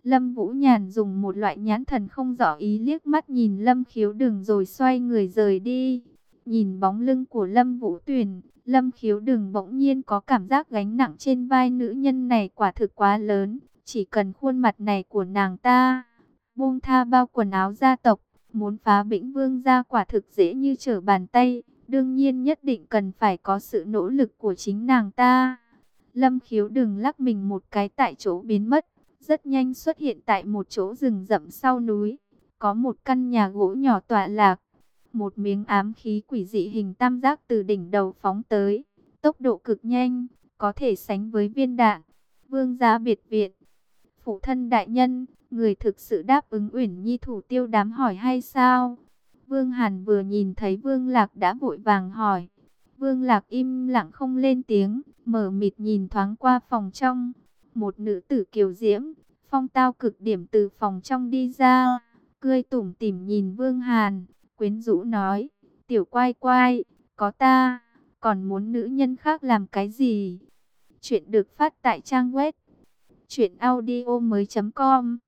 Lâm Vũ Nhàn dùng một loại nhãn thần không rõ ý liếc mắt nhìn Lâm Khiếu Đừng rồi xoay người rời đi. Nhìn bóng lưng của Lâm Vũ Tuyền, Lâm Khiếu Đừng bỗng nhiên có cảm giác gánh nặng trên vai nữ nhân này quả thực quá lớn. Chỉ cần khuôn mặt này của nàng ta, buông tha bao quần áo gia tộc, muốn phá bĩnh vương gia quả thực dễ như trở bàn tay. Đương nhiên nhất định cần phải có sự nỗ lực của chính nàng ta. Lâm khiếu đừng lắc mình một cái tại chỗ biến mất. Rất nhanh xuất hiện tại một chỗ rừng rậm sau núi. Có một căn nhà gỗ nhỏ tọa lạc. Một miếng ám khí quỷ dị hình tam giác từ đỉnh đầu phóng tới. Tốc độ cực nhanh, có thể sánh với viên đạn. Vương gia biệt viện. Phụ thân đại nhân, người thực sự đáp ứng Uyển Nhi thủ tiêu đám hỏi hay sao? Vương Hàn vừa nhìn thấy Vương Lạc đã vội vàng hỏi. Vương Lạc im lặng không lên tiếng, mở mịt nhìn thoáng qua phòng trong. Một nữ tử kiều diễm, phong tao cực điểm từ phòng trong đi ra, cười tủm tỉm nhìn Vương Hàn, quyến rũ nói, tiểu quay quay, có ta, còn muốn nữ nhân khác làm cái gì? Chuyện được phát tại trang web truyệnaudiomoi.com.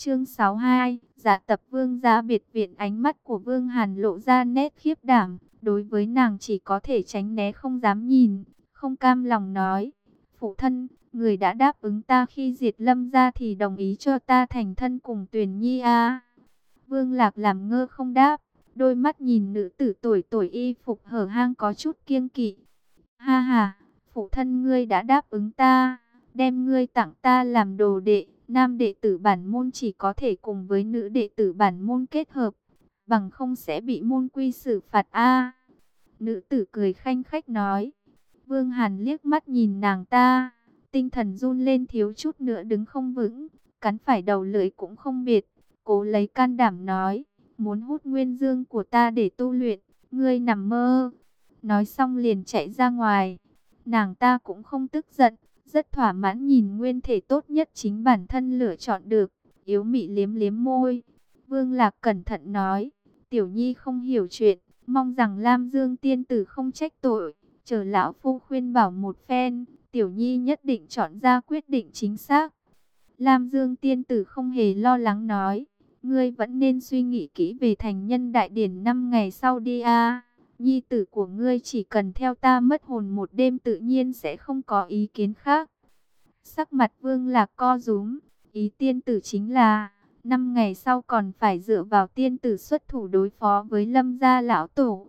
Chương 62, Giả dạ tập Vương gia biệt viện ánh mắt của Vương Hàn lộ ra nét khiếp đảm, đối với nàng chỉ có thể tránh né không dám nhìn, không cam lòng nói: "Phụ thân, người đã đáp ứng ta khi diệt Lâm gia thì đồng ý cho ta thành thân cùng Tuyền Nhi a?" Vương Lạc làm ngơ không đáp, đôi mắt nhìn nữ tử tuổi tuổi y phục hở hang có chút kiêng kỵ. "Ha ha, phụ thân ngươi đã đáp ứng ta." đem ngươi tặng ta làm đồ đệ, nam đệ tử bản môn chỉ có thể cùng với nữ đệ tử bản môn kết hợp, bằng không sẽ bị môn quy xử phạt a. Nữ tử cười khanh khách nói. Vương Hàn liếc mắt nhìn nàng ta, tinh thần run lên thiếu chút nữa đứng không vững, cắn phải đầu lưỡi cũng không biệt, cố lấy can đảm nói, muốn hút nguyên dương của ta để tu luyện, ngươi nằm mơ. Nói xong liền chạy ra ngoài, nàng ta cũng không tức giận, rất thỏa mãn nhìn nguyên thể tốt nhất chính bản thân lựa chọn được, yếu mị liếm liếm môi. Vương Lạc cẩn thận nói, Tiểu Nhi không hiểu chuyện, mong rằng Lam Dương tiên tử không trách tội, chờ lão phu khuyên bảo một phen, Tiểu Nhi nhất định chọn ra quyết định chính xác. Lam Dương tiên tử không hề lo lắng nói, ngươi vẫn nên suy nghĩ kỹ về thành nhân đại điển năm ngày sau đi a. Nhi tử của ngươi chỉ cần theo ta mất hồn một đêm tự nhiên sẽ không có ý kiến khác. Sắc mặt vương lạc co rúm, ý tiên tử chính là, năm ngày sau còn phải dựa vào tiên tử xuất thủ đối phó với lâm gia lão tổ.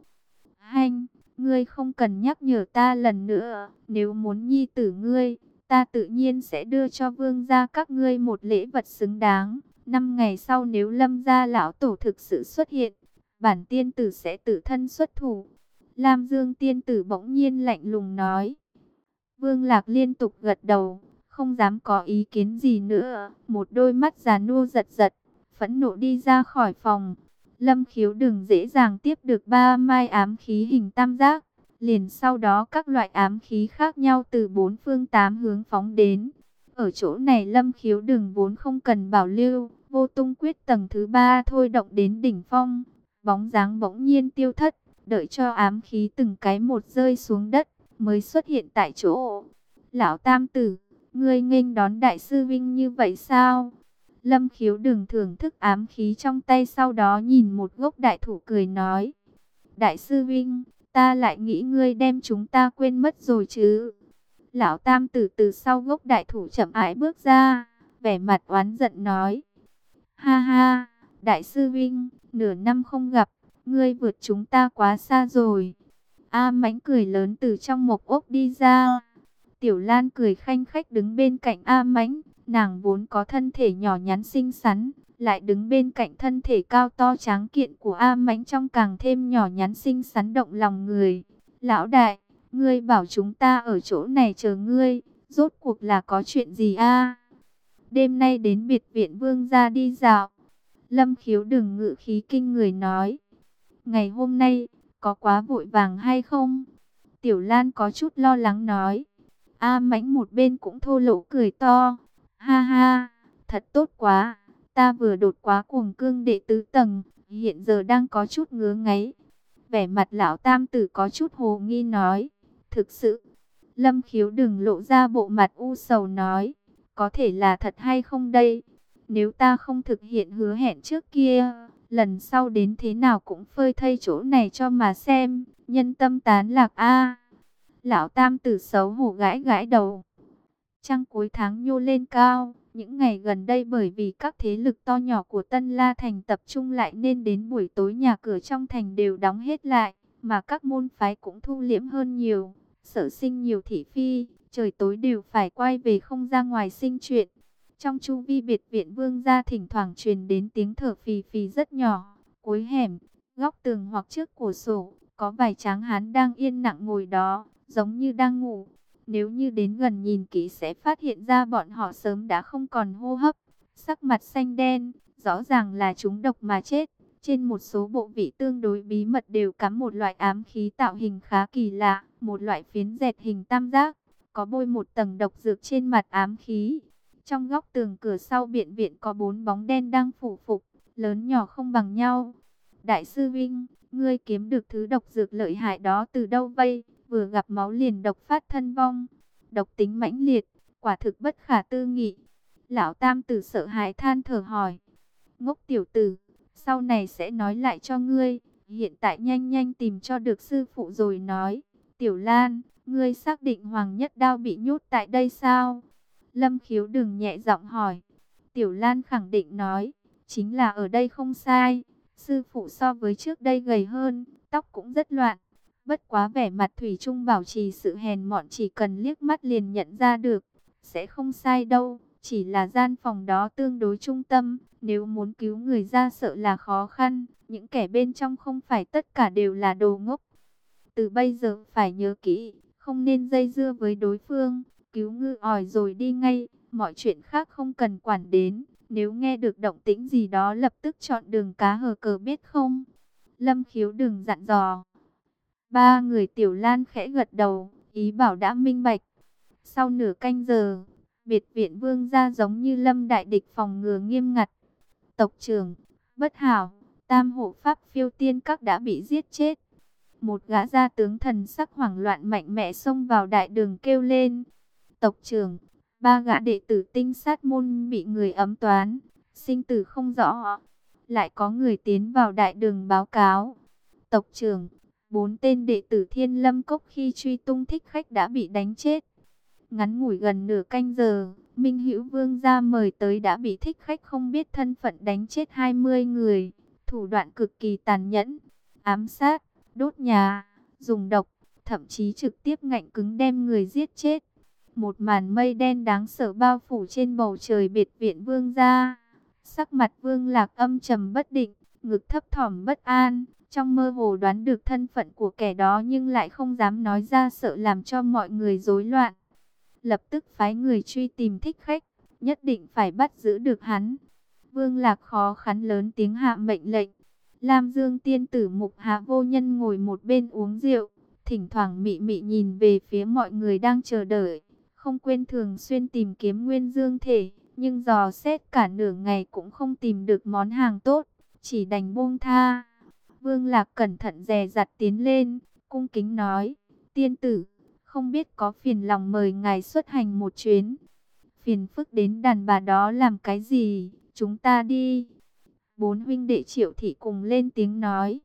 Hanh, ngươi không cần nhắc nhở ta lần nữa, nếu muốn nhi tử ngươi, ta tự nhiên sẽ đưa cho vương gia các ngươi một lễ vật xứng đáng. Năm ngày sau nếu lâm gia lão tổ thực sự xuất hiện, bản tiên tử sẽ tự thân xuất thủ. Lam Dương tiên tử bỗng nhiên lạnh lùng nói. Vương Lạc liên tục gật đầu, không dám có ý kiến gì nữa. Một đôi mắt già nua giật giật, phẫn nộ đi ra khỏi phòng. Lâm khiếu đừng dễ dàng tiếp được ba mai ám khí hình tam giác. Liền sau đó các loại ám khí khác nhau từ bốn phương tám hướng phóng đến. Ở chỗ này lâm khiếu đừng vốn không cần bảo lưu, vô tung quyết tầng thứ ba thôi động đến đỉnh phong, bóng dáng bỗng nhiên tiêu thất, đợi cho ám khí từng cái một rơi xuống đất, mới xuất hiện tại chỗ. Lão Tam Tử, ngươi nghênh đón đại sư Vinh như vậy sao? Lâm khiếu đừng thưởng thức ám khí trong tay sau đó nhìn một gốc đại thủ cười nói. Đại sư Vinh, ta lại nghĩ ngươi đem chúng ta quên mất rồi chứ. Lão Tam Tử từ sau gốc đại thủ chậm ái bước ra, vẻ mặt oán giận nói. Ha ha, đại sư Vinh, nửa năm không gặp, ngươi vượt chúng ta quá xa rồi. A mãnh cười lớn từ trong một ốc đi ra. Tiểu Lan cười khanh khách đứng bên cạnh A mãnh, nàng vốn có thân thể nhỏ nhắn xinh xắn, lại đứng bên cạnh thân thể cao to tráng kiện của A mãnh trong càng thêm nhỏ nhắn xinh xắn động lòng người. Lão đại, ngươi bảo chúng ta ở chỗ này chờ ngươi, rốt cuộc là có chuyện gì a? Đêm nay đến biệt viện vương gia đi dạo. Lâm khiếu đừng ngự khí kinh người nói. Ngày hôm nay, có quá vội vàng hay không? Tiểu Lan có chút lo lắng nói. A mãnh một bên cũng thô lỗ cười to. Ha ha, thật tốt quá. Ta vừa đột quá cuồng cương đệ tứ tầng, hiện giờ đang có chút ngứa ngáy. Vẻ mặt lão tam tử có chút hồ nghi nói. Thực sự, lâm khiếu đừng lộ ra bộ mặt u sầu nói. Có thể là thật hay không đây? Nếu ta không thực hiện hứa hẹn trước kia, lần sau đến thế nào cũng phơi thay chỗ này cho mà xem, nhân tâm tán lạc a. Lão tam tử xấu hổ gãi gãi đầu. Trăng cuối tháng nhô lên cao, những ngày gần đây bởi vì các thế lực to nhỏ của Tân La Thành tập trung lại nên đến buổi tối nhà cửa trong thành đều đóng hết lại, mà các môn phái cũng thu liễm hơn nhiều, sở sinh nhiều thị phi, trời tối đều phải quay về không ra ngoài sinh chuyện. Trong chu vi biệt viện vương gia thỉnh thoảng truyền đến tiếng thở phì phì rất nhỏ, cuối hẻm, góc tường hoặc trước cửa sổ, có vài tráng hán đang yên lặng ngồi đó, giống như đang ngủ. Nếu như đến gần nhìn kỹ sẽ phát hiện ra bọn họ sớm đã không còn hô hấp, sắc mặt xanh đen, rõ ràng là chúng độc mà chết. Trên một số bộ vị tương đối bí mật đều cắm một loại ám khí tạo hình khá kỳ lạ, một loại phiến dẹt hình tam giác, có bôi một tầng độc dược trên mặt ám khí. Trong góc tường cửa sau biện viện có bốn bóng đen đang phủ phục, lớn nhỏ không bằng nhau. Đại sư Vinh, ngươi kiếm được thứ độc dược lợi hại đó từ đâu vây? vừa gặp máu liền độc phát thân vong, độc tính mãnh liệt, quả thực bất khả tư nghị. Lão Tam Tử sợ hãi than thở hỏi, ngốc tiểu tử, sau này sẽ nói lại cho ngươi, hiện tại nhanh nhanh tìm cho được sư phụ rồi nói, tiểu Lan, ngươi xác định Hoàng Nhất Đao bị nhốt tại đây sao? Lâm khiếu đừng nhẹ giọng hỏi, tiểu Lan khẳng định nói, chính là ở đây không sai, sư phụ so với trước đây gầy hơn, tóc cũng rất loạn. Bất quá vẻ mặt Thủy Trung bảo trì sự hèn mọn chỉ cần liếc mắt liền nhận ra được. Sẽ không sai đâu, chỉ là gian phòng đó tương đối trung tâm. Nếu muốn cứu người ra sợ là khó khăn, những kẻ bên trong không phải tất cả đều là đồ ngốc. Từ bây giờ phải nhớ kỹ, không nên dây dưa với đối phương, cứu ngư ỏi rồi đi ngay, mọi chuyện khác không cần quản đến. Nếu nghe được động tĩnh gì đó lập tức chọn đường cá hờ cờ biết không? Lâm khiếu đừng dặn dò. Ba người tiểu lan khẽ gật đầu, ý bảo đã minh bạch. Sau nửa canh giờ, biệt viện vương ra giống như lâm đại địch phòng ngừa nghiêm ngặt. Tộc trưởng, bất hảo, tam hộ pháp phiêu tiên các đã bị giết chết. Một gã gia tướng thần sắc hoảng loạn mạnh mẽ xông vào đại đường kêu lên. Tộc trưởng, ba gã đệ tử tinh sát môn bị người ấm toán, sinh tử không rõ. Lại có người tiến vào đại đường báo cáo. Tộc trưởng, Bốn tên đệ tử Thiên Lâm Cốc khi truy tung thích khách đã bị đánh chết. Ngắn ngủi gần nửa canh giờ, Minh Hữu Vương ra mời tới đã bị thích khách không biết thân phận đánh chết 20 người. Thủ đoạn cực kỳ tàn nhẫn, ám sát, đốt nhà, dùng độc, thậm chí trực tiếp ngạnh cứng đem người giết chết. Một màn mây đen đáng sợ bao phủ trên bầu trời biệt viện vương gia. Sắc mặt vương lạc âm trầm bất định, ngực thấp thỏm bất an, trong mơ hồ đoán được thân phận của kẻ đó nhưng lại không dám nói ra sợ làm cho mọi người rối loạn. Lập tức phái người truy tìm thích khách, nhất định phải bắt giữ được hắn. Vương Lạc khó khăn lớn tiếng hạ mệnh lệnh. Lam Dương tiên tử mục hạ vô nhân ngồi một bên uống rượu, thỉnh thoảng mị mị nhìn về phía mọi người đang chờ đợi. Không quên thường xuyên tìm kiếm nguyên dương thể, nhưng dò xét cả nửa ngày cũng không tìm được món hàng tốt, chỉ đành buông tha. Vương Lạc cẩn thận dè dặt tiến lên, cung kính nói, tiên tử, không biết có phiền lòng mời ngài xuất hành một chuyến. Phiền phức đến đàn bà đó làm cái gì, chúng ta đi. Bốn huynh đệ triệu thị cùng lên tiếng nói,